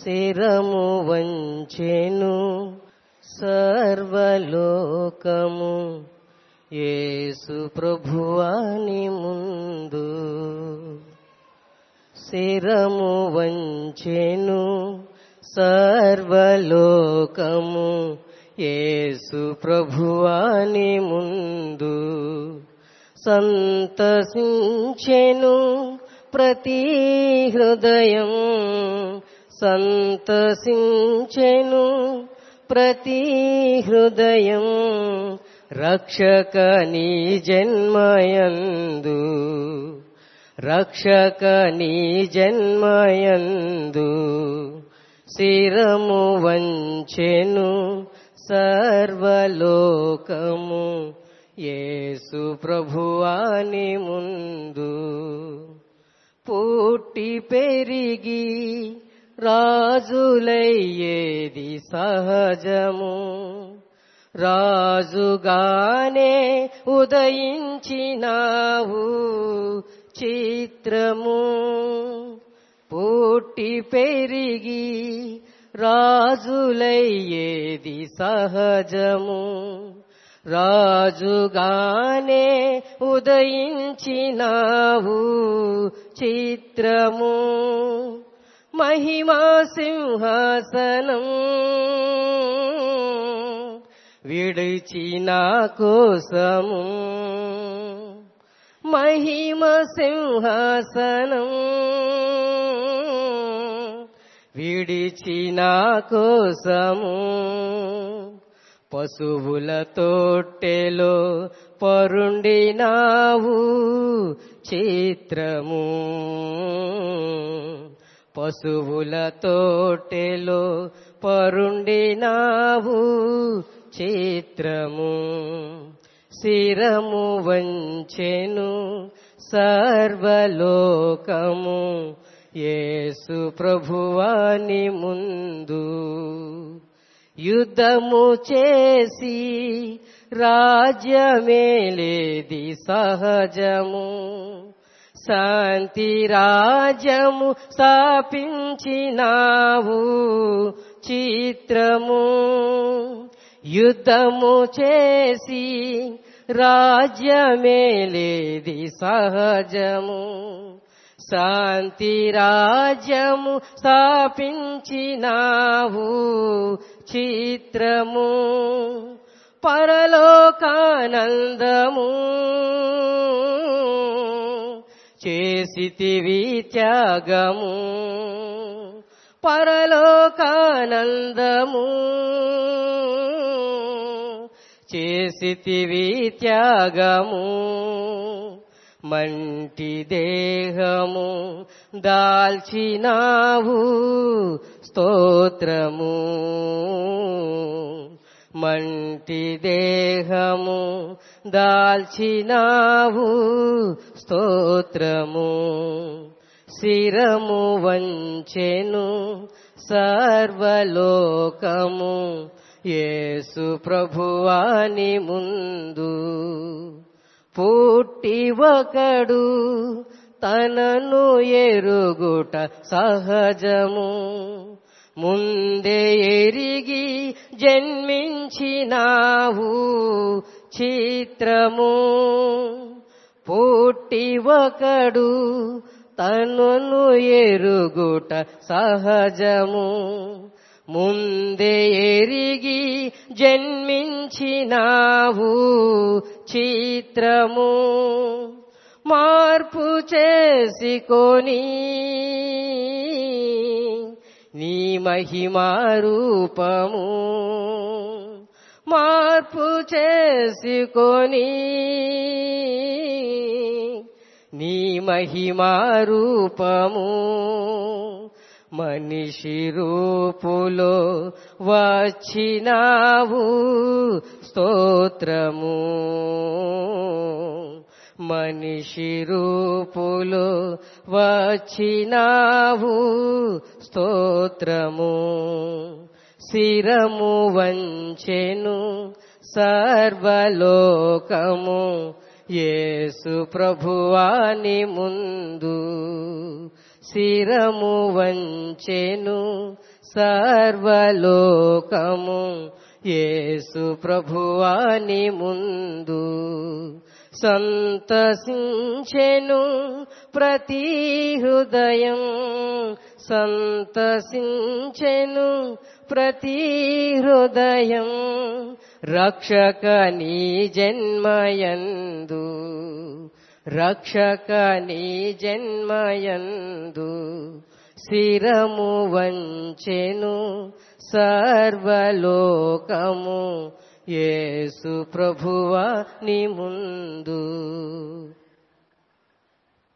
శిరము వంచెను సర్వలోకము. యేసు ప్రభువాని ముందు శిరము వంచెను సర్వలోకము. యేసు ప్రభువాని ముందు సంతసించెను ప్రతి హృదయం. సంతసించెను ప్రతి హృదయం రక్షక నీ జన్మయందు. రక్షక నీ జన్మయందు శిరము వంచెను సర్వలోకము. యేసు ప్రభువాని ముందు పుట్టి పెరిగి రాజులయ్యేది సహజము. రాజుగానే ఉదయించినావు చిత్రము. పుట్టి పెరిగి రాజులయ్యేది సహజము. రాజుగానే ఉదయించినావు చిత్రము. మహిమా సింహాసనం. విడిచిన కోసము. మహిమ సింహాసనం. విడిచిన కోసము. పశువుల తోటెలో పరుండినావు చిత్రము పశువుల తోటెలో పరుండినావు చిత్రము. శిరము వంచెను సర్వలోకము. యేసు ప్రభువాని ముందు యుద్ధము చేసి రాజ్యమేలేది సహజము. శాంతి రాజ్యము స్థాపించినావు చిత్రము. యుద్ధము చేసి రాజ్యమేలేది సహజము. శాంతి రాజ్యము స్థాపించినావు చిత్రము. పరలోకానందము చేసితివి త్యాగము పరలోకానందము. చేసితివి త్యాగము మంటి దేహము దాల్చినావు స్తోత్రము. మంటి దేహము దాల్చినావు స్తోత్రము శిరము వంచెను సర్వలోకము యేసు ప్రభువాని ముందు పుట్టి ఒకడు తనను ఎరుగుట సహజము. ముందే ఎరిగి జన్మించినావు చిత్రము పుట్టి ఒకడు తనను ఎరుగుట సహజము. ముందే ఎరిగి జన్మించినావు చిత్రము. మార్పు చేసుకొని నీ మహిమా రూపము. మార్పు చేసుకొని నీ మహిమా రూపము మనిషి రూపులో వచ్చినావు స్తోత్రము. మనిషి రూపులో వచ్చినావు స్తోత్రము. శిరము వంచెను సర్వలోకము. యేసు ప్రభువాని ముందు శిరము వంచెను సర్వలోకము. యేసు ప్రభువాని ముందు సంతసించెను ప్రతి హృదయం. సంతసించెను ప్రతి హృదయం రక్షక నీ జన్మయందు రక్షక నీ జన్మయందు శిరము వంచెను సర్వలోకము యేసు ప్రభువా నీ ముందు.